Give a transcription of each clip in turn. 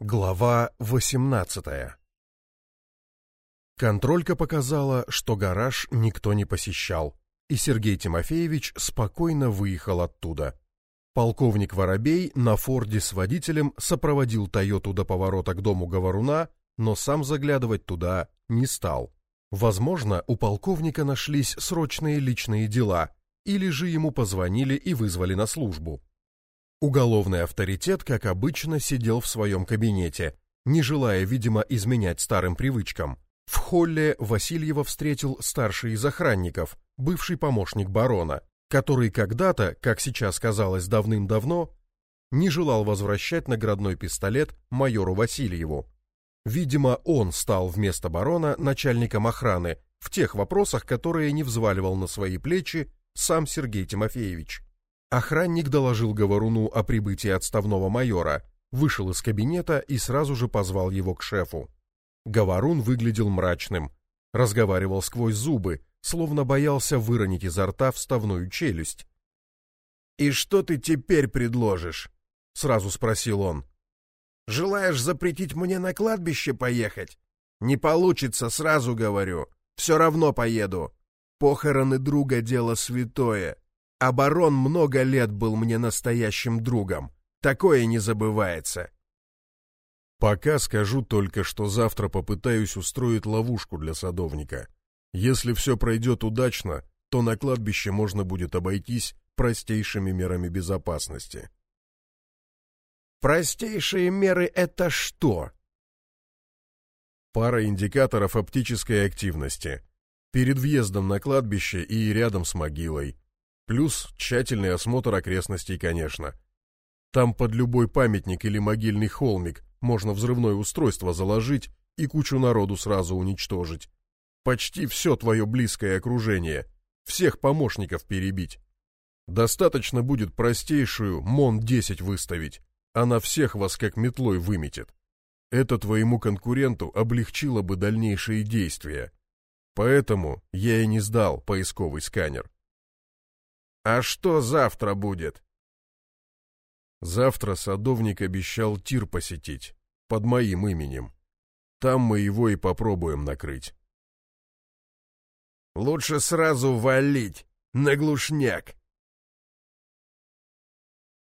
Глава 18 Контролька показала, что гараж никто не посещал, и Сергей Тимофеевич спокойно выехал оттуда. Полковник Воробей на Форде с водителем сопроводил Тойоту до поворота к дому Говоруна, но сам заглядывать туда не стал. Возможно, у полковника нашлись срочные личные дела, или же ему позвонили и вызвали на службу. Уголовный авторитет, как обычно, сидел в своем кабинете, не желая, видимо, изменять старым привычкам. В холле Васильева встретил старший из охранников, бывший помощник барона, который когда-то, как сейчас казалось давным-давно, не желал возвращать наградной пистолет майору Васильеву. Видимо, он стал вместо барона начальником охраны в тех вопросах, которые не взваливал на свои плечи сам Сергей Тимофеевич. Охранник доложил Говоруну о прибытии отставного майора, вышел из кабинета и сразу же позвал его к шефу. Говорун выглядел мрачным, разговаривал сквозь зубы, словно боялся выронить изо рта вставную челюсть. «И что ты теперь предложишь?» — сразу спросил он. «Желаешь запретить мне на кладбище поехать? Не получится, сразу говорю. Все равно поеду. Похороны друга — дело святое. А барон много лет был мне настоящим другом. Такое не забывается. Пока скажу только, что завтра попытаюсь устроить ловушку для садовника. Если все пройдет удачно, то на кладбище можно будет обойтись простейшими мерами безопасности. Простейшие меры — это что? Пара индикаторов оптической активности. Перед въездом на кладбище и рядом с могилой. Плюс тщательный осмотр окрестностей, конечно. Там под любой памятник или могильный холмик можно взрывное устройство заложить и кучу народу сразу уничтожить. Почти все твое близкое окружение, всех помощников перебить. Достаточно будет простейшую МОН-10 выставить, она всех вас как метлой выметит. Это твоему конкуренту облегчило бы дальнейшие действия. Поэтому я и не сдал поисковый сканер. А что завтра будет? Завтра садовник обещал тир посетить, под моим именем. Там мы его и попробуем накрыть. Лучше сразу валить, на глушняк.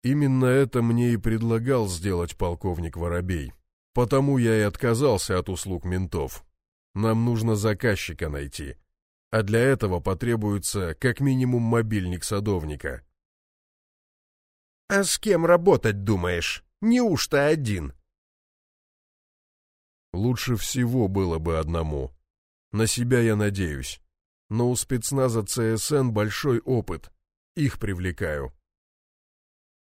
Именно это мне и предлагал сделать полковник Воробей. Потому я и отказался от услуг ментов. Нам нужно заказчика найти а для этого потребуется как минимум мобильник садовника. «А с кем работать думаешь? Неужто один?» Лучше всего было бы одному. На себя я надеюсь. Но у спецназа ЦСН большой опыт. Их привлекаю.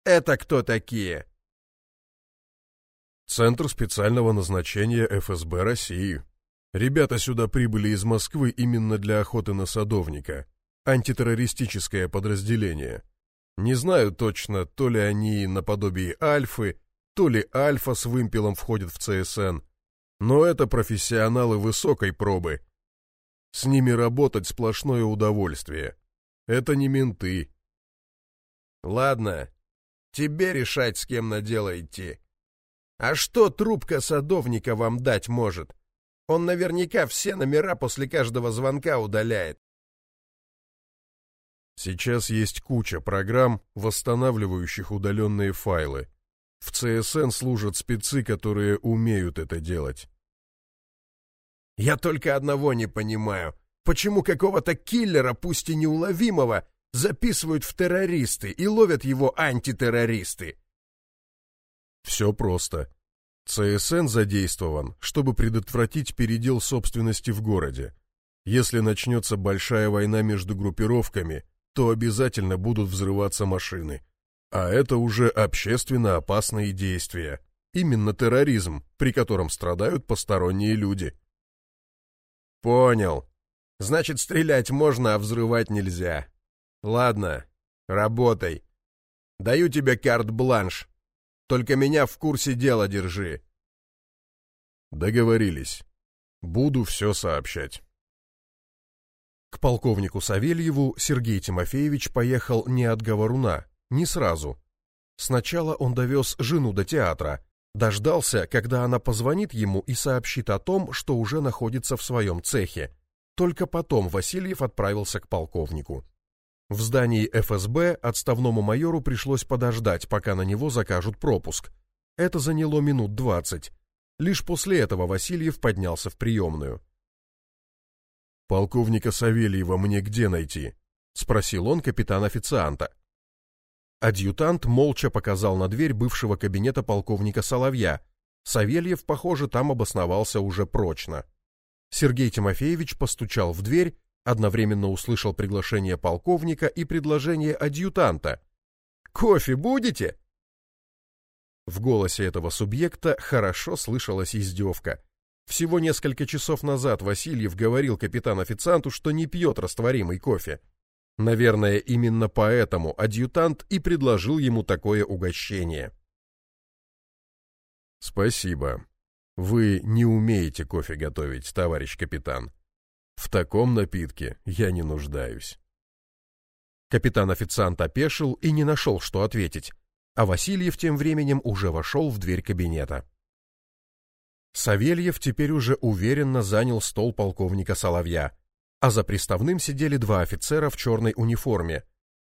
«Это кто такие?» Центр специального назначения ФСБ России. Ребята сюда прибыли из Москвы именно для охоты на садовника. Антитеррористическое подразделение. Не знаю точно, то ли они наподобие Альфы, то ли Альфа с вымпелом входят в ЦСН. Но это профессионалы высокой пробы. С ними работать сплошное удовольствие. Это не менты. Ладно, тебе решать, с кем на дело идти. А что трубка садовника вам дать может? Он наверняка все номера после каждого звонка удаляет. Сейчас есть куча программ, восстанавливающих удаленные файлы. В ЦСН служат спецы, которые умеют это делать. Я только одного не понимаю. Почему какого-то киллера, пусть и неуловимого, записывают в террористы и ловят его антитеррористы? Все просто. ЦСН задействован, чтобы предотвратить передел собственности в городе. Если начнется большая война между группировками, то обязательно будут взрываться машины. А это уже общественно опасные действия. Именно терроризм, при котором страдают посторонние люди. Понял. Значит, стрелять можно, а взрывать нельзя. Ладно, работай. Даю тебе карт-бланш. Только меня в курсе дела держи. Договорились. Буду все сообщать. К полковнику Савельеву Сергей Тимофеевич поехал не от говоруна, не сразу. Сначала он довез жену до театра, Дождался, когда она позвонит ему и сообщит о том, что уже находится в своем цехе. Только потом Васильев отправился к полковнику. В здании ФСБ отставному майору пришлось подождать, пока на него закажут пропуск. Это заняло минут двадцать. Лишь после этого Васильев поднялся в приемную. «Полковника Савельева мне где найти?» — спросил он капитан-официанта. Адъютант молча показал на дверь бывшего кабинета полковника Соловья. Савельев, похоже, там обосновался уже прочно. Сергей Тимофеевич постучал в дверь, одновременно услышал приглашение полковника и предложение адъютанта. «Кофе будете?» В голосе этого субъекта хорошо слышалась издевка. Всего несколько часов назад Васильев говорил капитан-официанту, что не пьет растворимый кофе. Наверное, именно поэтому адъютант и предложил ему такое угощение. Спасибо. Вы не умеете кофе готовить, товарищ капитан. В таком напитке я не нуждаюсь. Капитан-официант опешил и не нашел, что ответить, а Васильев тем временем уже вошел в дверь кабинета. Савельев теперь уже уверенно занял стол полковника Соловья а за приставным сидели два офицера в черной униформе.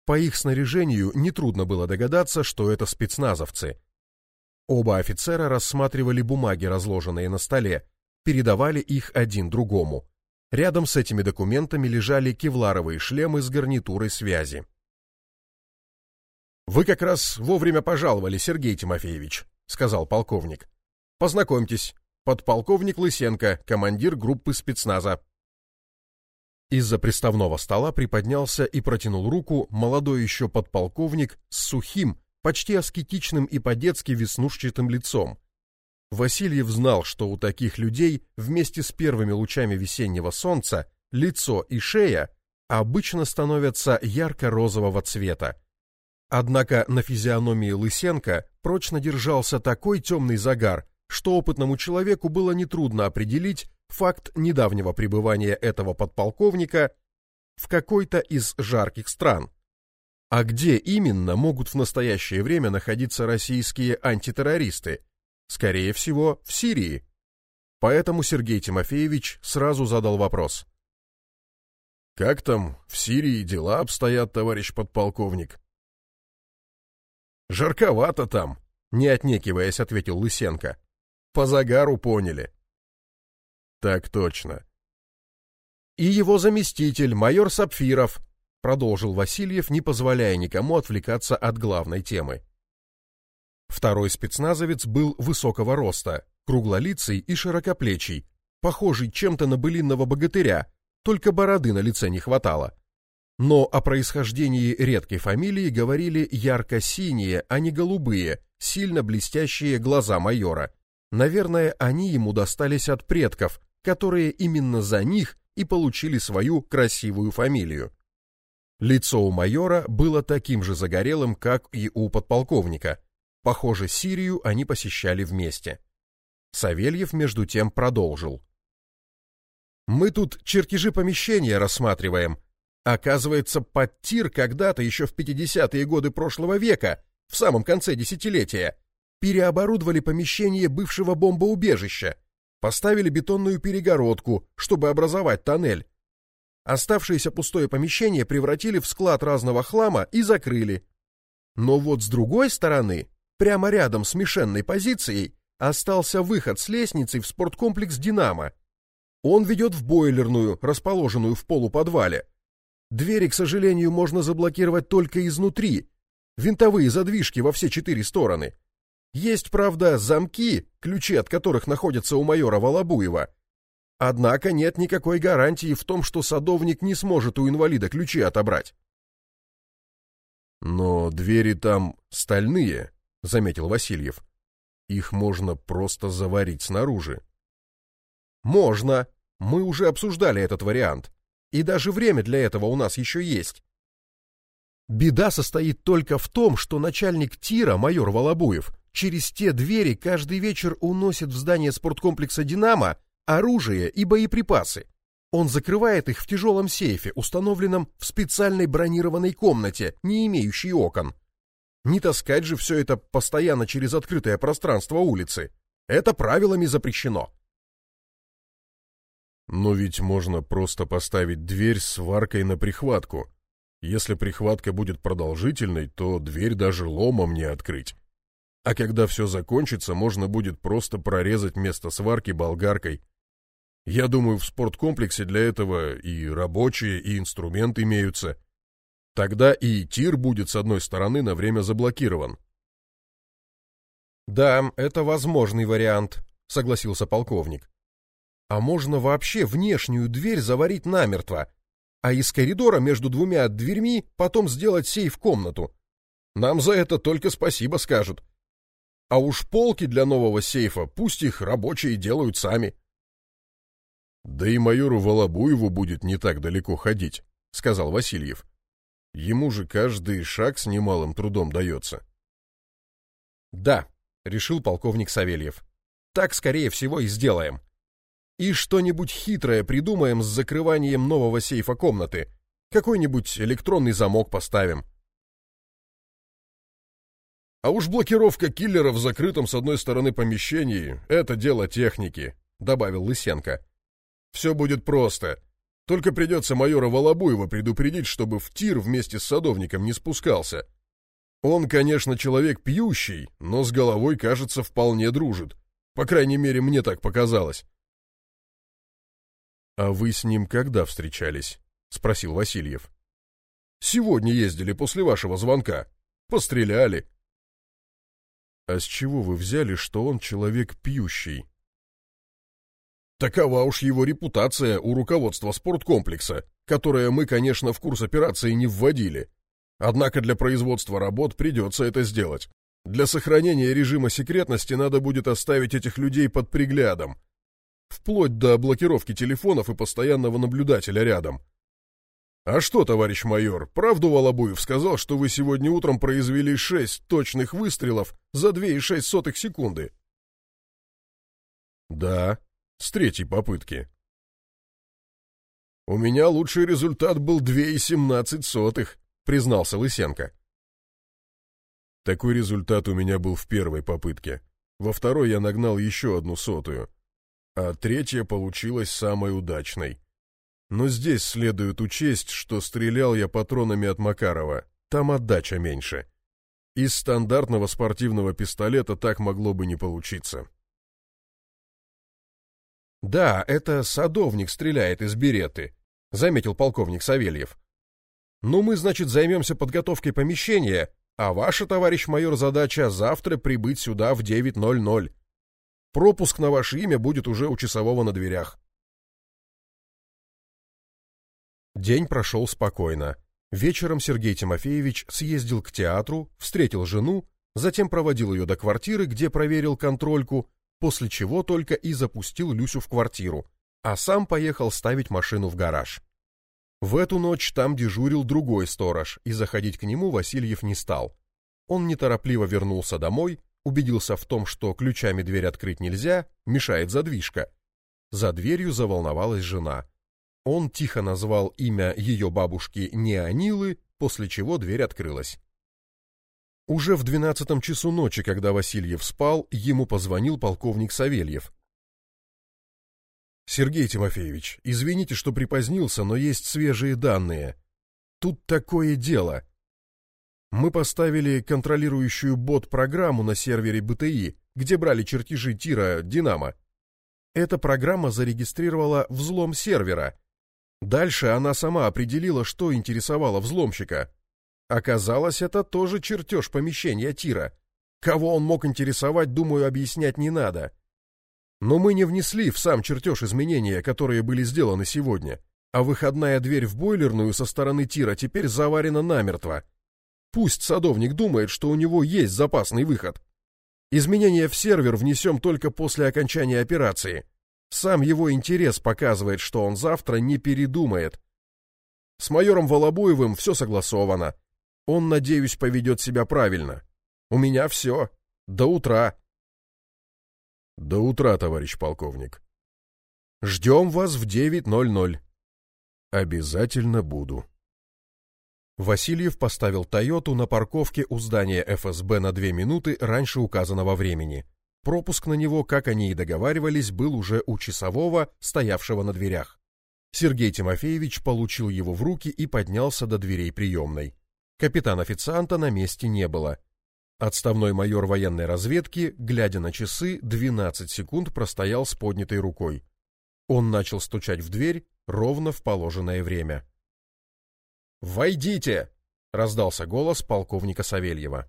По их снаряжению нетрудно было догадаться, что это спецназовцы. Оба офицера рассматривали бумаги, разложенные на столе, передавали их один другому. Рядом с этими документами лежали кевларовые шлемы с гарнитурой связи. «Вы как раз вовремя пожаловали, Сергей Тимофеевич», — сказал полковник. «Познакомьтесь, подполковник Лысенко, командир группы спецназа, из-за приставного стола приподнялся и протянул руку молодой еще подполковник с сухим, почти аскетичным и по-детски веснушчатым лицом. Васильев знал, что у таких людей вместе с первыми лучами весеннего солнца лицо и шея обычно становятся ярко-розового цвета. Однако на физиономии Лысенко прочно держался такой темный загар, что опытному человеку было нетрудно определить, факт недавнего пребывания этого подполковника в какой-то из жарких стран. А где именно могут в настоящее время находиться российские антитеррористы? Скорее всего, в Сирии. Поэтому Сергей Тимофеевич сразу задал вопрос. Как там в Сирии дела обстоят, товарищ подполковник? Жарковато там, не отнекиваясь, ответил Лысенко. По загару поняли. Так точно. И его заместитель, майор Сапфиров, продолжил Васильев, не позволяя никому отвлекаться от главной темы. Второй спецназовец был высокого роста, круглолицый и широкоплечий, похожий чем-то на былинного богатыря, только бороды на лице не хватало. Но о происхождении редкой фамилии говорили ярко-синие, а не голубые, сильно блестящие глаза майора. Наверное, они ему достались от предков, которые именно за них и получили свою красивую фамилию. Лицо у майора было таким же загорелым, как и у подполковника. Похоже, Сирию они посещали вместе. Савельев между тем продолжил. Мы тут чертежи помещения рассматриваем. Оказывается, под тир когда-то еще в 50-е годы прошлого века, в самом конце десятилетия, переоборудовали помещение бывшего бомбоубежища Поставили бетонную перегородку, чтобы образовать тоннель. Оставшееся пустое помещение превратили в склад разного хлама и закрыли. Но вот с другой стороны, прямо рядом с мишенной позицией, остался выход с лестницей в спорткомплекс «Динамо». Он ведет в бойлерную, расположенную в полуподвале. Двери, к сожалению, можно заблокировать только изнутри. Винтовые задвижки во все четыре стороны. Есть, правда, замки, ключи от которых находятся у майора Волобуева. Однако нет никакой гарантии в том, что садовник не сможет у инвалида ключи отобрать. Но двери там стальные, заметил Васильев. Их можно просто заварить снаружи. Можно. Мы уже обсуждали этот вариант. И даже время для этого у нас еще есть. Беда состоит только в том, что начальник тира, майор Волобуев, через те двери каждый вечер уносит в здание спорткомплекса «Динамо» оружие и боеприпасы. Он закрывает их в тяжелом сейфе, установленном в специальной бронированной комнате, не имеющей окон. Не таскать же все это постоянно через открытое пространство улицы. Это правилами запрещено. Но ведь можно просто поставить дверь с сваркой на прихватку. Если прихватка будет продолжительной, то дверь даже ломом не открыть. А когда все закончится, можно будет просто прорезать место сварки болгаркой. Я думаю, в спорткомплексе для этого и рабочие, и инструмент имеются. Тогда и тир будет с одной стороны на время заблокирован. Да, это возможный вариант, согласился полковник. А можно вообще внешнюю дверь заварить намертво, а из коридора между двумя дверьми потом сделать сейф-комнату. Нам за это только спасибо скажут. А уж полки для нового сейфа пусть их рабочие делают сами. Да и майору Волобуеву будет не так далеко ходить, сказал Васильев. Ему же каждый шаг с немалым трудом дается. Да, решил полковник Савельев. Так скорее всего и сделаем. И что-нибудь хитрое придумаем с закрыванием нового сейфа комнаты. Какой-нибудь электронный замок поставим. А уж блокировка киллера в закрытом с одной стороны помещении — это дело техники, — добавил Лысенко. Все будет просто. Только придется майора Волобуева предупредить, чтобы в тир вместе с садовником не спускался. Он, конечно, человек пьющий, но с головой, кажется, вполне дружит. По крайней мере, мне так показалось. — А вы с ним когда встречались? — спросил Васильев. — Сегодня ездили после вашего звонка. Постреляли. А с чего вы взяли, что он человек пьющий? Такова уж его репутация у руководства спорткомплекса, которое мы, конечно, в курс операции не вводили. Однако для производства работ придется это сделать. Для сохранения режима секретности надо будет оставить этих людей под приглядом. Вплоть до блокировки телефонов и постоянного наблюдателя рядом. «А что, товарищ майор, правду Волобуев сказал, что вы сегодня утром произвели шесть точных выстрелов за две и шесть сотых секунды?» «Да, с третьей попытки». «У меня лучший результат был две и семнадцать сотых», — признался Лысенко. «Такой результат у меня был в первой попытке. Во второй я нагнал еще одну сотую, а третья получилась самой удачной». Но здесь следует учесть, что стрелял я патронами от Макарова, там отдача меньше. Из стандартного спортивного пистолета так могло бы не получиться. «Да, это садовник стреляет из береты», — заметил полковник Савельев. «Ну, мы, значит, займемся подготовкой помещения, а ваша, товарищ майор, задача завтра прибыть сюда в 9.00. Пропуск на ваше имя будет уже у часового на дверях». День прошел спокойно. Вечером Сергей Тимофеевич съездил к театру, встретил жену, затем проводил ее до квартиры, где проверил контрольку, после чего только и запустил Люсю в квартиру, а сам поехал ставить машину в гараж. В эту ночь там дежурил другой сторож, и заходить к нему Васильев не стал. Он неторопливо вернулся домой, убедился в том, что ключами дверь открыть нельзя, мешает задвижка. За дверью заволновалась жена. Он тихо назвал имя ее бабушки Неонилы, после чего дверь открылась. Уже в двенадцатом часу ночи, когда Васильев спал, ему позвонил полковник Савельев. Сергей Тимофеевич, извините, что припозднился, но есть свежие данные. Тут такое дело. Мы поставили контролирующую бот-программу на сервере БТИ, где брали чертежи тира Динамо. Эта программа зарегистрировала взлом сервера, Дальше она сама определила, что интересовало взломщика. Оказалось, это тоже чертеж помещения тира. Кого он мог интересовать, думаю, объяснять не надо. Но мы не внесли в сам чертеж изменения, которые были сделаны сегодня, а выходная дверь в бойлерную со стороны тира теперь заварена намертво. Пусть садовник думает, что у него есть запасный выход. Изменения в сервер внесем только после окончания операции. Сам его интерес показывает, что он завтра не передумает. С майором Волобуевым все согласовано. Он, надеюсь, поведет себя правильно. У меня все. До утра. До утра, товарищ полковник. Ждем вас в 9.00. Обязательно буду. Васильев поставил «Тойоту» на парковке у здания ФСБ на две минуты раньше указанного времени. Пропуск на него, как они и договаривались, был уже у часового, стоявшего на дверях. Сергей Тимофеевич получил его в руки и поднялся до дверей приемной. Капитан-официанта на месте не было. Отставной майор военной разведки, глядя на часы, 12 секунд простоял с поднятой рукой. Он начал стучать в дверь ровно в положенное время. «Войдите!» — раздался голос полковника Савельева.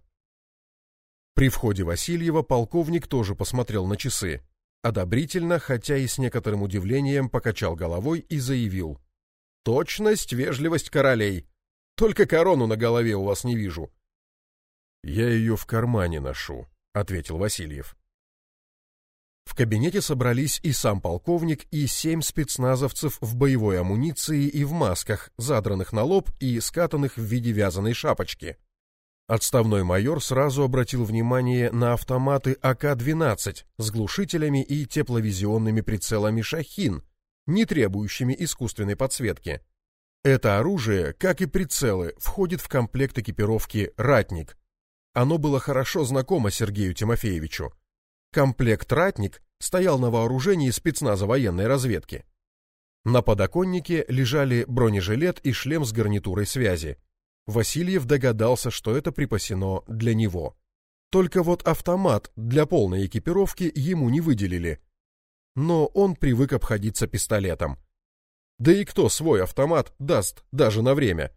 При входе Васильева полковник тоже посмотрел на часы. Одобрительно, хотя и с некоторым удивлением, покачал головой и заявил. «Точность, вежливость королей. Только корону на голове у вас не вижу». «Я ее в кармане ношу», — ответил Васильев. В кабинете собрались и сам полковник, и семь спецназовцев в боевой амуниции и в масках, задранных на лоб и скатанных в виде вязаной шапочки. Отставной майор сразу обратил внимание на автоматы АК-12 с глушителями и тепловизионными прицелами «Шахин», не требующими искусственной подсветки. Это оружие, как и прицелы, входит в комплект экипировки «Ратник». Оно было хорошо знакомо Сергею Тимофеевичу. Комплект «Ратник» стоял на вооружении спецназа военной разведки. На подоконнике лежали бронежилет и шлем с гарнитурой связи. Васильев догадался, что это припасено для него. Только вот автомат для полной экипировки ему не выделили. Но он привык обходиться пистолетом. Да и кто свой автомат даст даже на время?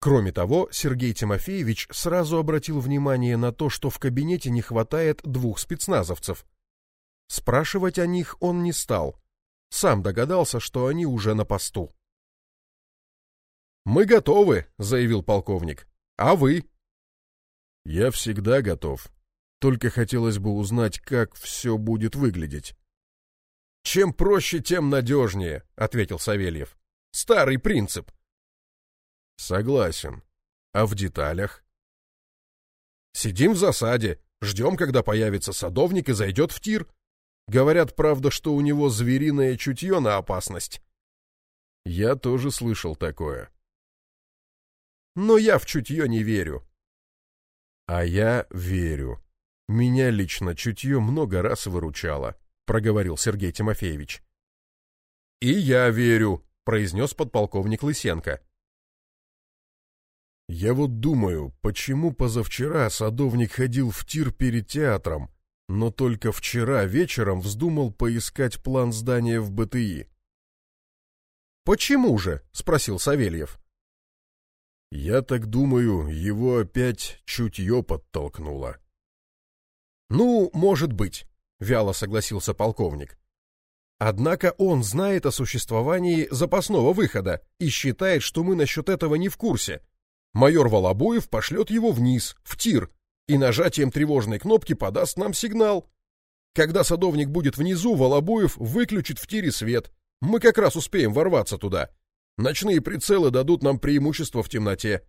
Кроме того, Сергей Тимофеевич сразу обратил внимание на то, что в кабинете не хватает двух спецназовцев. Спрашивать о них он не стал. Сам догадался, что они уже на посту. «Мы готовы», — заявил полковник. «А вы?» «Я всегда готов. Только хотелось бы узнать, как все будет выглядеть». «Чем проще, тем надежнее», — ответил Савельев. «Старый принцип». Согласен. А в деталях? Сидим в засаде, ждем, когда появится садовник и зайдет в тир. Говорят, правда, что у него звериное чутье на опасность. Я тоже слышал такое. Но я в чутье не верю. А я верю. Меня лично чутье много раз выручало, проговорил Сергей Тимофеевич. И я верю, произнес подполковник Лысенко. Я вот думаю, почему позавчера садовник ходил в тир перед театром, но только вчера вечером вздумал поискать план здания в БТИ. «Почему же?» — спросил Савельев. «Я так думаю, его опять чутье подтолкнуло». «Ну, может быть», — вяло согласился полковник. «Однако он знает о существовании запасного выхода и считает, что мы насчет этого не в курсе, майор Волобуев пошлет его вниз, в тир, и нажатием тревожной кнопки подаст нам сигнал. Когда садовник будет внизу, Волобуев выключит в тире свет. Мы как раз успеем ворваться туда. Ночные прицелы дадут нам преимущество в темноте.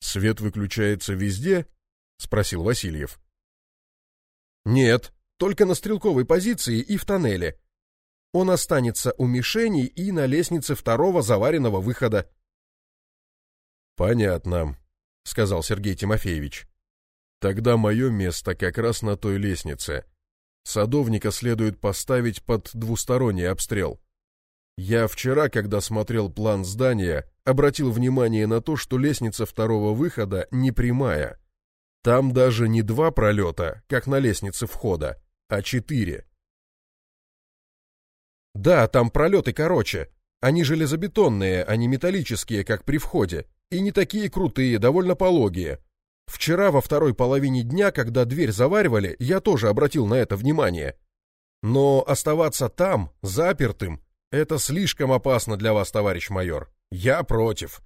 Свет выключается везде? спросил Васильев. Нет, только на стрелковой позиции и в тоннеле. Он останется у мишени и на лестнице второго заваренного выхода. Понятно, сказал Сергей Тимофеевич. Тогда мое место как раз на той лестнице. Садовника следует поставить под двусторонний обстрел. Я вчера, когда смотрел план здания, обратил внимание на то, что лестница второго выхода не прямая. Там даже не два пролета, как на лестнице входа, а четыре. Да, там пролеты короче. Они железобетонные, а не металлические, как при входе и не такие крутые, довольно пологие. Вчера во второй половине дня, когда дверь заваривали, я тоже обратил на это внимание. Но оставаться там, запертым, это слишком опасно для вас, товарищ майор. Я против.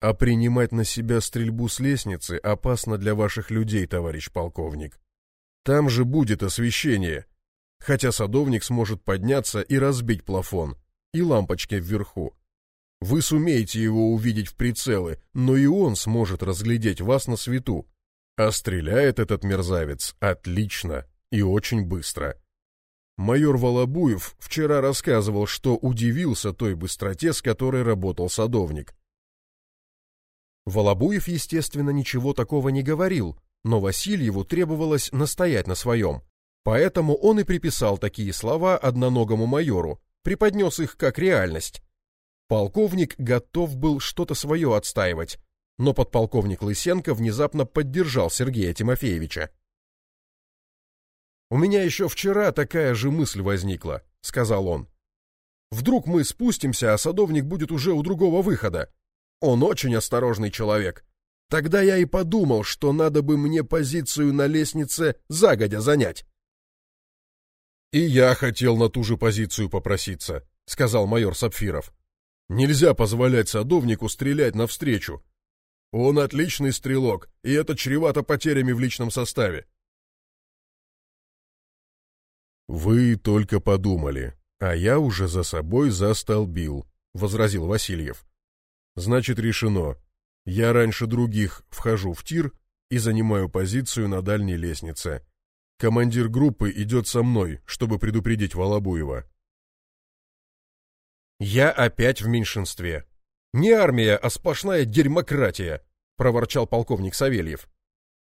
А принимать на себя стрельбу с лестницы опасно для ваших людей, товарищ полковник. Там же будет освещение. Хотя садовник сможет подняться и разбить плафон, и лампочки вверху. Вы сумеете его увидеть в прицелы, но и он сможет разглядеть вас на свету. А стреляет этот мерзавец отлично и очень быстро. Майор Волобуев вчера рассказывал, что удивился той быстроте, с которой работал садовник. Волобуев, естественно, ничего такого не говорил, но Васильеву требовалось настоять на своем. Поэтому он и приписал такие слова одноногому майору, преподнес их как реальность. Полковник готов был что-то свое отстаивать, но подполковник Лысенко внезапно поддержал Сергея Тимофеевича. «У меня еще вчера такая же мысль возникла», — сказал он. «Вдруг мы спустимся, а садовник будет уже у другого выхода. Он очень осторожный человек. Тогда я и подумал, что надо бы мне позицию на лестнице загодя занять». «И я хотел на ту же позицию попроситься», — сказал майор Сапфиров. «Нельзя позволять садовнику стрелять навстречу. Он отличный стрелок, и это чревато потерями в личном составе. Вы только подумали, а я уже за собой застолбил, возразил Васильев. Значит, решено. Я раньше других вхожу в тир и занимаю позицию на дальней лестнице. Командир группы идет со мной, чтобы предупредить Волобуева. Я опять в меньшинстве. Не армия, а сплошная дерьмократия, проворчал полковник Савельев.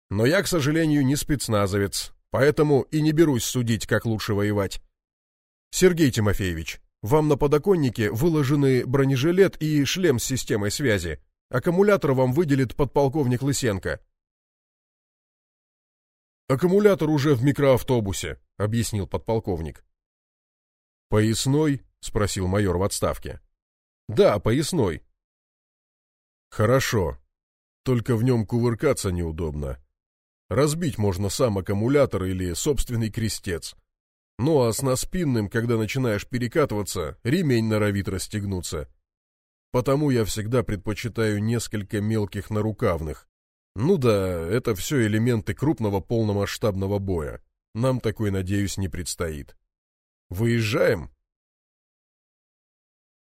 Но я, к сожалению, не спецназовец, поэтому и не берусь судить, как лучше воевать. Сергей Тимофеевич, вам на подоконнике выложены бронежилет и шлем с системой связи. Аккумулятор вам выделит подполковник Лысенко. Аккумулятор уже в микроавтобусе, объяснил подполковник. Поясной? спросил майор в отставке. Да, поясной. Хорошо. Только в нем кувыркаться неудобно. Разбить можно сам аккумулятор или собственный крестец. Ну а с наспинным, когда начинаешь перекатываться, ремень норовит расстегнуться. Потому я всегда предпочитаю несколько мелких нарукавных. Ну да, это все элементы крупного полномасштабного боя. Нам такой, надеюсь, не предстоит. Выезжаем?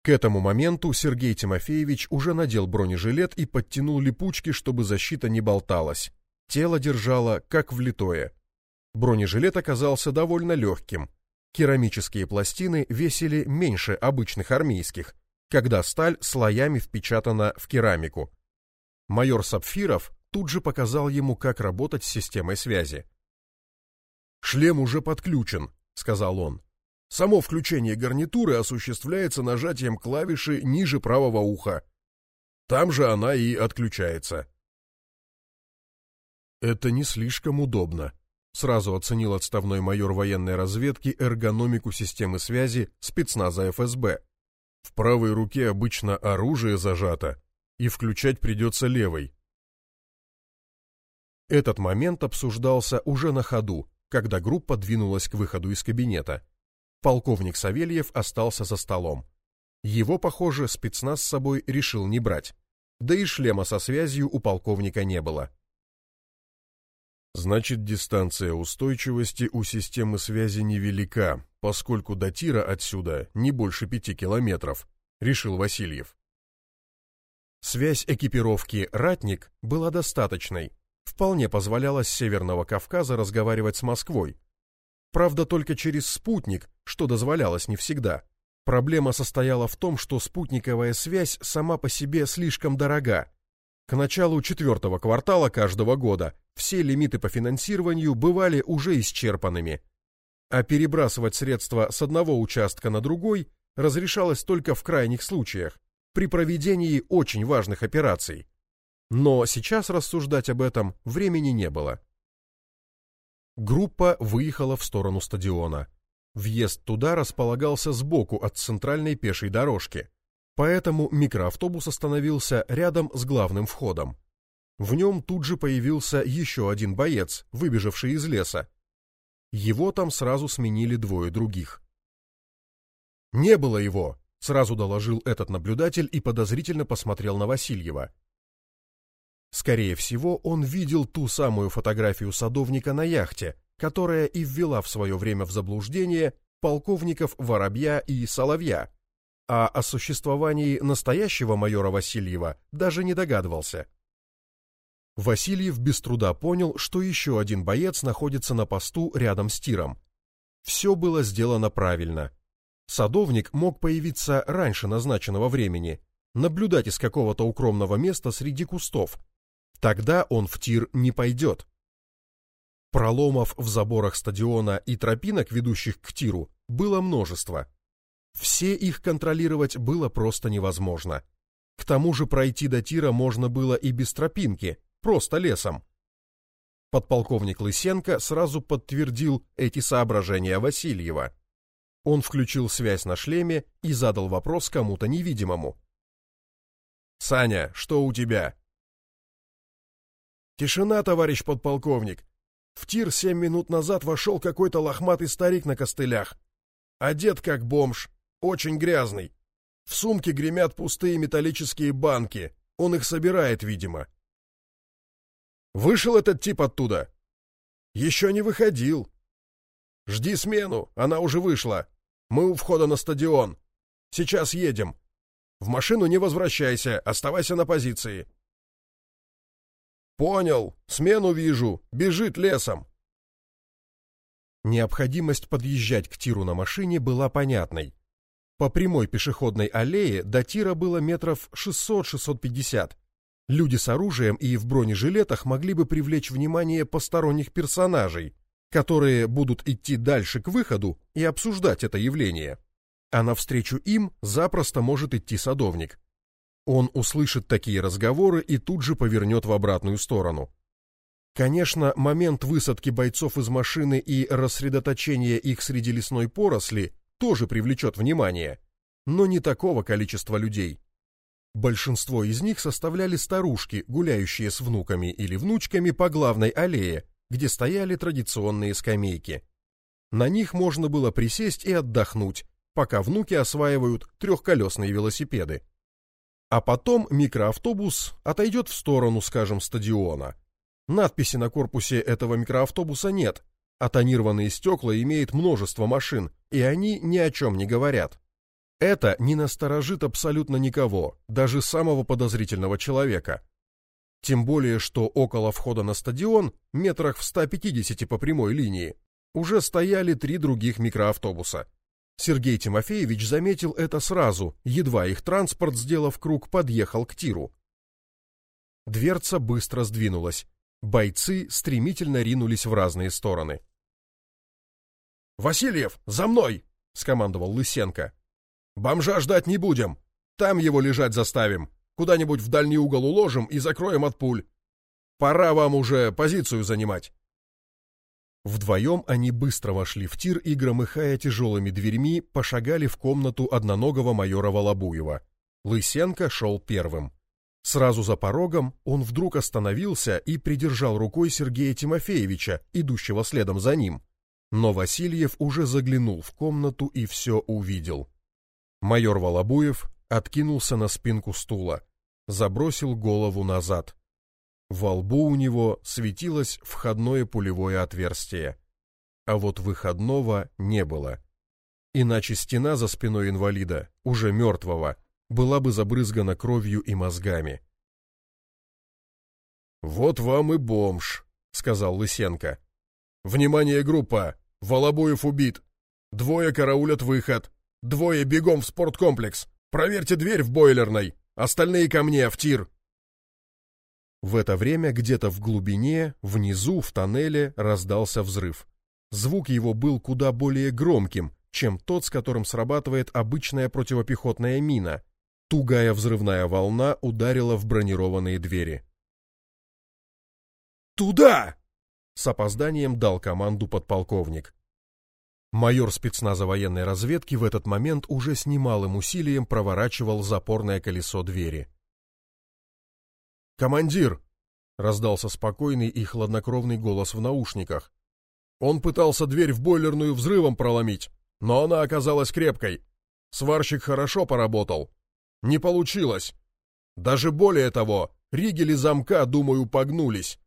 К этому моменту Сергей Тимофеевич уже надел бронежилет и подтянул липучки, чтобы защита не болталась. Тело держало как влитое. Бронежилет оказался довольно легким. Керамические пластины весили меньше обычных армейских, когда сталь слоями впечатана в керамику. Майор Сапфиров тут же показал ему, как работать с системой связи. «Шлем уже подключен», — сказал он. Само включение гарнитуры осуществляется нажатием клавиши ниже правого уха. Там же она и отключается. Это не слишком удобно, сразу оценил отставной майор военной разведки эргономику системы связи спецназа ФСБ. В правой руке обычно оружие зажато, и включать придется левой. Этот момент обсуждался уже на ходу, когда группа двинулась к выходу из кабинета. Полковник Савельев остался за столом. Его, похоже, спецназ с собой решил не брать. Да и шлема со связью у полковника не было. Значит, дистанция устойчивости у системы связи невелика, поскольку до тира отсюда не больше пяти километров, решил Васильев. Связь экипировки «Ратник» была достаточной, вполне позволяла с Северного Кавказа разговаривать с Москвой, Правда, только через спутник, что дозволялось не всегда. Проблема состояла в том, что спутниковая связь сама по себе слишком дорога. К началу четвертого квартала каждого года все лимиты по финансированию бывали уже исчерпанными. А перебрасывать средства с одного участка на другой разрешалось только в крайних случаях, при проведении очень важных операций. Но сейчас рассуждать об этом времени не было. Группа выехала в сторону стадиона. Въезд туда располагался сбоку от центральной пешей дорожки, поэтому микроавтобус остановился рядом с главным входом. В нем тут же появился еще один боец, выбежавший из леса. Его там сразу сменили двое других. «Не было его!» — сразу доложил этот наблюдатель и подозрительно посмотрел на Васильева. Скорее всего, он видел ту самую фотографию садовника на яхте, которая и ввела в свое время в заблуждение полковников Воробья и Соловья, а о существовании настоящего майора Васильева даже не догадывался. Васильев без труда понял, что еще один боец находится на посту рядом с тиром. Все было сделано правильно. Садовник мог появиться раньше назначенного времени, наблюдать из какого-то укромного места среди кустов. Тогда он в тир не пойдет. Проломов в заборах стадиона и тропинок, ведущих к тиру, было множество. Все их контролировать было просто невозможно. К тому же пройти до тира можно было и без тропинки, просто лесом. Подполковник Лысенко сразу подтвердил эти соображения Васильева. Он включил связь на шлеме и задал вопрос кому-то невидимому. «Саня, что у тебя?» «Тишина, товарищ подполковник. В тир семь минут назад вошел какой-то лохматый старик на костылях. Одет как бомж, очень грязный. В сумке гремят пустые металлические банки. Он их собирает, видимо. Вышел этот тип оттуда? Еще не выходил. Жди смену, она уже вышла. Мы у входа на стадион. Сейчас едем. В машину не возвращайся, оставайся на позиции. Понял, смену вижу, бежит лесом. Необходимость подъезжать к тиру на машине была понятной. По прямой пешеходной аллее до тира было метров 600-650. Люди с оружием и в бронежилетах могли бы привлечь внимание посторонних персонажей, которые будут идти дальше к выходу и обсуждать это явление. А навстречу им запросто может идти садовник. Он услышит такие разговоры и тут же повернет в обратную сторону. Конечно, момент высадки бойцов из машины и рассредоточения их среди лесной поросли тоже привлечет внимание, но не такого количества людей. Большинство из них составляли старушки, гуляющие с внуками или внучками по главной аллее, где стояли традиционные скамейки. На них можно было присесть и отдохнуть, пока внуки осваивают трехколесные велосипеды. А потом микроавтобус отойдет в сторону, скажем, стадиона. Надписи на корпусе этого микроавтобуса нет, а тонированные стекла имеет множество машин, и они ни о чем не говорят. Это не насторожит абсолютно никого, даже самого подозрительного человека. Тем более, что около входа на стадион, метрах в 150 по прямой линии, уже стояли три других микроавтобуса. Сергей Тимофеевич заметил это сразу, едва их транспорт, сделав круг, подъехал к тиру. Дверца быстро сдвинулась. Бойцы стремительно ринулись в разные стороны. «Васильев, за мной!» — скомандовал Лысенко. «Бомжа ждать не будем. Там его лежать заставим. Куда-нибудь в дальний угол уложим и закроем от пуль. Пора вам уже позицию занимать». Вдвоем они быстро вошли в тир и, громыхая тяжелыми дверьми, пошагали в комнату одноногого майора Волобуева. Лысенко шел первым. Сразу за порогом он вдруг остановился и придержал рукой Сергея Тимофеевича, идущего следом за ним. Но Васильев уже заглянул в комнату и все увидел. Майор Волобуев откинулся на спинку стула, забросил голову назад. Во лбу у него светилось входное пулевое отверстие, а вот выходного не было. Иначе стена за спиной инвалида, уже мертвого, была бы забрызгана кровью и мозгами. «Вот вам и бомж», — сказал Лысенко. «Внимание, группа! Волобуев убит! Двое караулят выход! Двое бегом в спорткомплекс! Проверьте дверь в бойлерной! Остальные ко мне, в тир!» В это время где-то в глубине, внизу, в тоннеле, раздался взрыв. Звук его был куда более громким, чем тот, с которым срабатывает обычная противопехотная мина. Тугая взрывная волна ударила в бронированные двери. «Туда!» С опозданием дал команду подполковник. Майор спецназа военной разведки в этот момент уже с немалым усилием проворачивал запорное колесо двери. «Командир!» — раздался спокойный и хладнокровный голос в наушниках. «Он пытался дверь в бойлерную взрывом проломить, но она оказалась крепкой. Сварщик хорошо поработал. Не получилось. Даже более того, ригели замка, думаю, погнулись.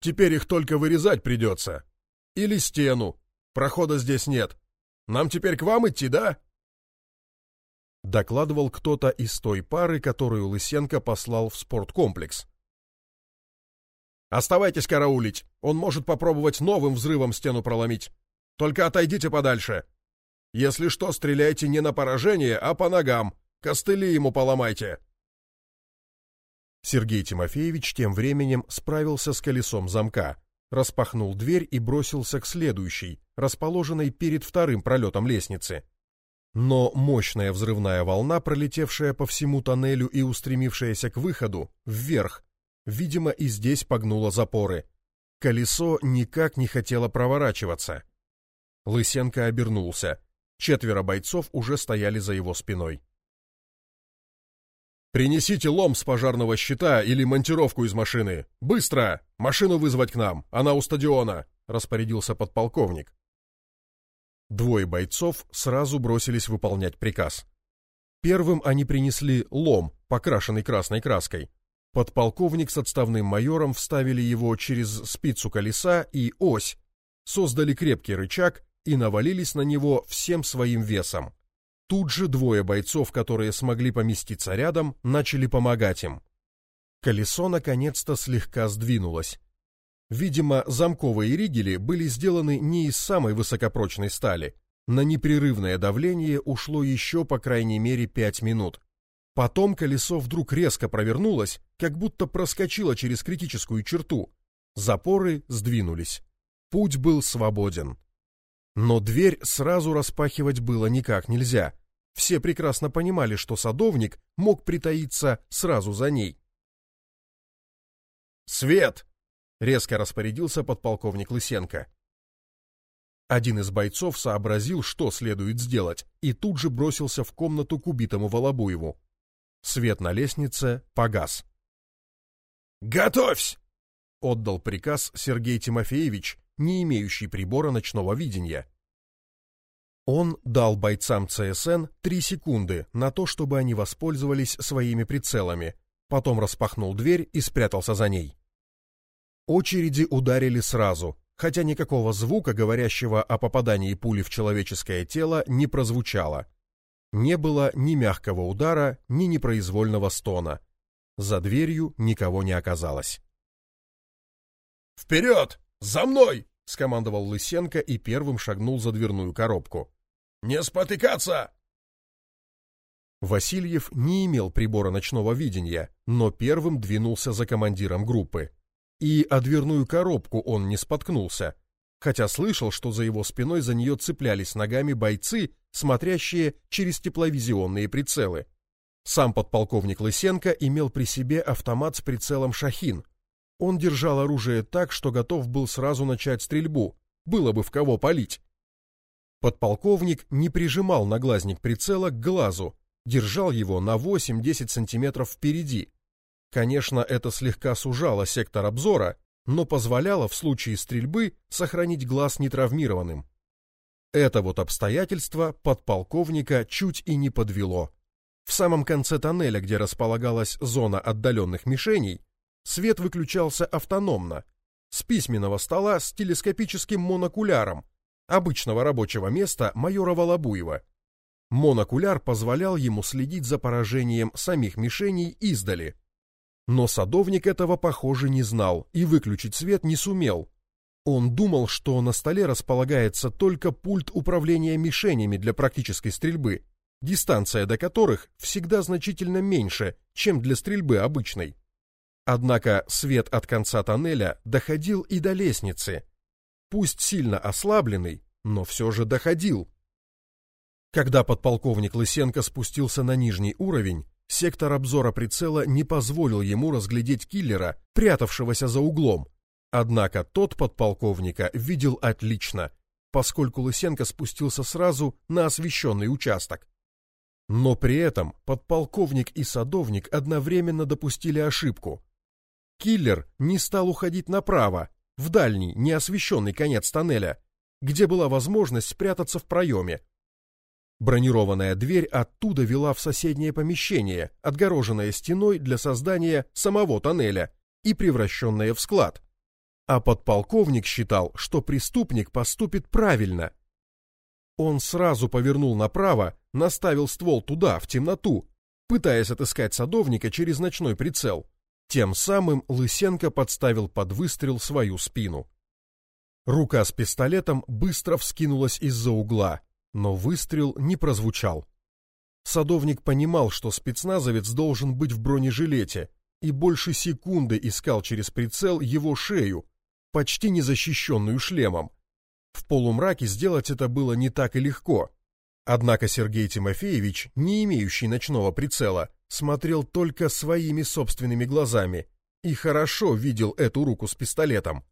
Теперь их только вырезать придется. Или стену. Прохода здесь нет. Нам теперь к вам идти, да?» Докладывал кто-то из той пары, которую Лысенко послал в спорткомплекс. «Оставайтесь караулить. Он может попробовать новым взрывом стену проломить. Только отойдите подальше. Если что, стреляйте не на поражение, а по ногам. Костыли ему поломайте. Сергей Тимофеевич тем временем справился с колесом замка, распахнул дверь и бросился к следующей, расположенной перед вторым пролетом лестницы. Но мощная взрывная волна, пролетевшая по всему тоннелю и устремившаяся к выходу, вверх, видимо, и здесь погнула запоры. Колесо никак не хотело проворачиваться. Лысенко обернулся. Четверо бойцов уже стояли за его спиной. «Принесите лом с пожарного щита или монтировку из машины! Быстро! Машину вызвать к нам! Она у стадиона!» — распорядился подполковник. Двое бойцов сразу бросились выполнять приказ. Первым они принесли лом, покрашенный красной краской. Подполковник с отставным майором вставили его через спицу колеса и ось, создали крепкий рычаг и навалились на него всем своим весом. Тут же двое бойцов, которые смогли поместиться рядом, начали помогать им. Колесо наконец-то слегка сдвинулось. Видимо, замковые ригели были сделаны не из самой высокопрочной стали. На непрерывное давление ушло еще по крайней мере пять минут. Потом колесо вдруг резко провернулось, как будто проскочило через критическую черту. Запоры сдвинулись. Путь был свободен. Но дверь сразу распахивать было никак нельзя. Все прекрасно понимали, что садовник мог притаиться сразу за ней. «Свет!» — резко распорядился подполковник Лысенко. Один из бойцов сообразил, что следует сделать, и тут же бросился в комнату к убитому Волобуеву. Свет на лестнице погас. «Готовься!» — отдал приказ Сергей Тимофеевич, не имеющий прибора ночного видения. Он дал бойцам ЦСН три секунды на то, чтобы они воспользовались своими прицелами, потом распахнул дверь и спрятался за ней. Очереди ударили сразу, хотя никакого звука, говорящего о попадании пули в человеческое тело, не прозвучало. Не было ни мягкого удара, ни непроизвольного стона. За дверью никого не оказалось. «Вперед! За мной!» — скомандовал Лысенко и первым шагнул за дверную коробку. «Не спотыкаться!» Васильев не имел прибора ночного видения, но первым двинулся за командиром группы. И о дверную коробку он не споткнулся, хотя слышал, что за его спиной за нее цеплялись ногами бойцы, смотрящие через тепловизионные прицелы. Сам подполковник Лысенко имел при себе автомат с прицелом «Шахин», он держал оружие так, что готов был сразу начать стрельбу, было бы в кого палить. Подполковник не прижимал наглазник прицела к глазу, держал его на 8-10 сантиметров впереди. Конечно, это слегка сужало сектор обзора, но позволяло в случае стрельбы сохранить глаз нетравмированным. Это вот обстоятельство подполковника чуть и не подвело. В самом конце тоннеля, где располагалась зона отдаленных мишеней, Свет выключался автономно, с письменного стола с телескопическим монокуляром, обычного рабочего места майора Волобуева. Монокуляр позволял ему следить за поражением самих мишеней издали. Но садовник этого, похоже, не знал и выключить свет не сумел. Он думал, что на столе располагается только пульт управления мишенями для практической стрельбы, дистанция до которых всегда значительно меньше, чем для стрельбы обычной. Однако свет от конца тоннеля доходил и до лестницы. Пусть сильно ослабленный, но все же доходил. Когда подполковник Лысенко спустился на нижний уровень, сектор обзора прицела не позволил ему разглядеть киллера, прятавшегося за углом. Однако тот подполковника видел отлично, поскольку Лысенко спустился сразу на освещенный участок. Но при этом подполковник и садовник одновременно допустили ошибку. Киллер не стал уходить направо, в дальний, неосвещенный конец тоннеля, где была возможность спрятаться в проеме. Бронированная дверь оттуда вела в соседнее помещение, отгороженное стеной для создания самого тоннеля и превращенное в склад. А подполковник считал, что преступник поступит правильно. Он сразу повернул направо, наставил ствол туда, в темноту, пытаясь отыскать садовника через ночной прицел. Тем самым Лысенко подставил под выстрел свою спину. Рука с пистолетом быстро вскинулась из-за угла, но выстрел не прозвучал. Садовник понимал, что спецназовец должен быть в бронежилете, и больше секунды искал через прицел его шею, почти не защищенную шлемом. В полумраке сделать это было не так и легко. Однако Сергей Тимофеевич, не имеющий ночного прицела, смотрел только своими собственными глазами и хорошо видел эту руку с пистолетом.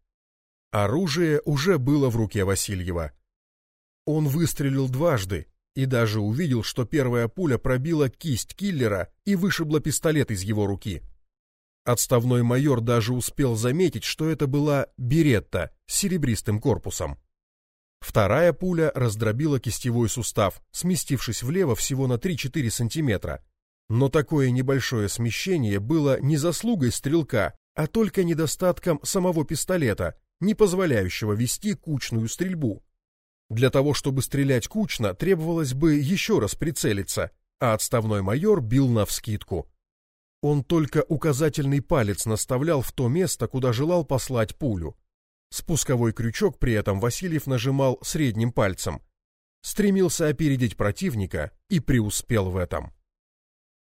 Оружие уже было в руке Васильева. Он выстрелил дважды и даже увидел, что первая пуля пробила кисть киллера и вышибла пистолет из его руки. Отставной майор даже успел заметить, что это была беретта с серебристым корпусом. Вторая пуля раздробила кистевой сустав, сместившись влево всего на 3-4 сантиметра. Но такое небольшое смещение было не заслугой стрелка, а только недостатком самого пистолета, не позволяющего вести кучную стрельбу. Для того, чтобы стрелять кучно, требовалось бы еще раз прицелиться, а отставной майор бил навскидку. Он только указательный палец наставлял в то место, куда желал послать пулю. Спусковой крючок при этом Васильев нажимал средним пальцем. Стремился опередить противника и преуспел в этом.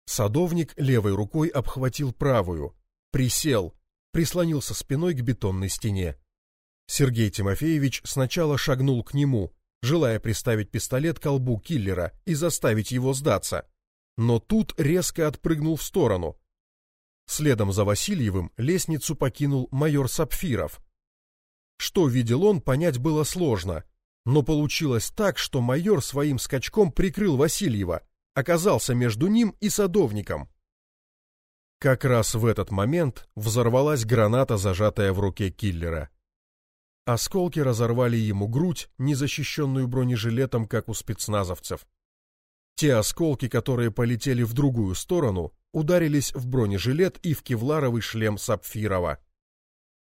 Садовник левой рукой обхватил правую, присел, прислонился спиной к бетонной стене. Сергей Тимофеевич сначала шагнул к нему, желая приставить пистолет к колбу киллера и заставить его сдаться, но тут резко отпрыгнул в сторону. Следом за Васильевым лестницу покинул майор Сапфиров, что видел он, понять было сложно, но получилось так, что майор своим скачком прикрыл Васильева, оказался между ним и садовником. Как раз в этот момент взорвалась граната, зажатая в руке киллера. Осколки разорвали ему грудь, не защищенную бронежилетом, как у спецназовцев. Те осколки, которые полетели в другую сторону, ударились в бронежилет и в кевларовый шлем Сапфирова.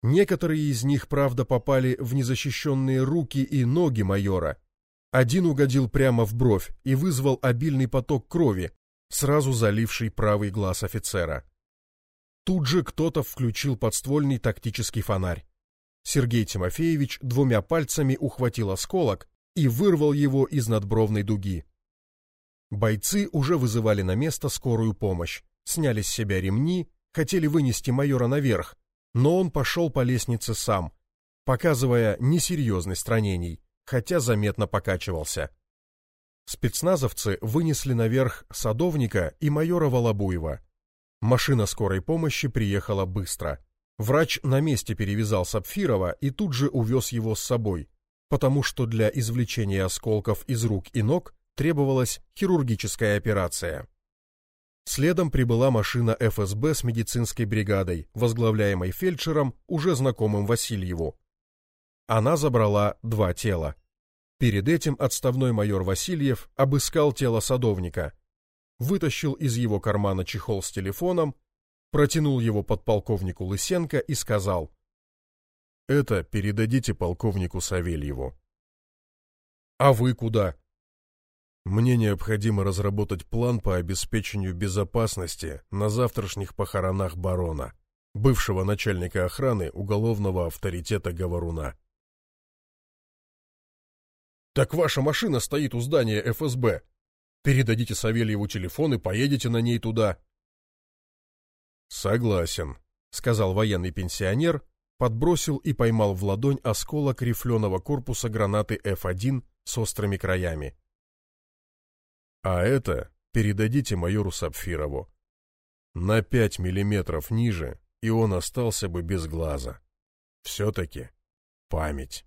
Некоторые из них, правда, попали в незащищенные руки и ноги майора. Один угодил прямо в бровь и вызвал обильный поток крови, сразу заливший правый глаз офицера. Тут же кто-то включил подствольный тактический фонарь. Сергей Тимофеевич двумя пальцами ухватил осколок и вырвал его из надбровной дуги. Бойцы уже вызывали на место скорую помощь, сняли с себя ремни, хотели вынести майора наверх, но он пошел по лестнице сам, показывая несерьезность ранений, хотя заметно покачивался. Спецназовцы вынесли наверх садовника и майора Волобуева. Машина скорой помощи приехала быстро. Врач на месте перевязал Сапфирова и тут же увез его с собой, потому что для извлечения осколков из рук и ног требовалась хирургическая операция. Следом прибыла машина ФСБ с медицинской бригадой, возглавляемой фельдшером, уже знакомым Васильеву. Она забрала два тела. Перед этим отставной майор Васильев обыскал тело садовника, вытащил из его кармана чехол с телефоном, протянул его подполковнику Лысенко и сказал: "Это передадите полковнику Савельеву". "А вы куда?" Мне необходимо разработать план по обеспечению безопасности на завтрашних похоронах барона, бывшего начальника охраны уголовного авторитета Говоруна. Так ваша машина стоит у здания ФСБ. Передадите Савельеву телефон и поедете на ней туда. Согласен, сказал военный пенсионер, подбросил и поймал в ладонь осколок рифленого корпуса гранаты F1 с острыми краями. А это передадите майору Сапфирову. На пять миллиметров ниже, и он остался бы без глаза. Все-таки память.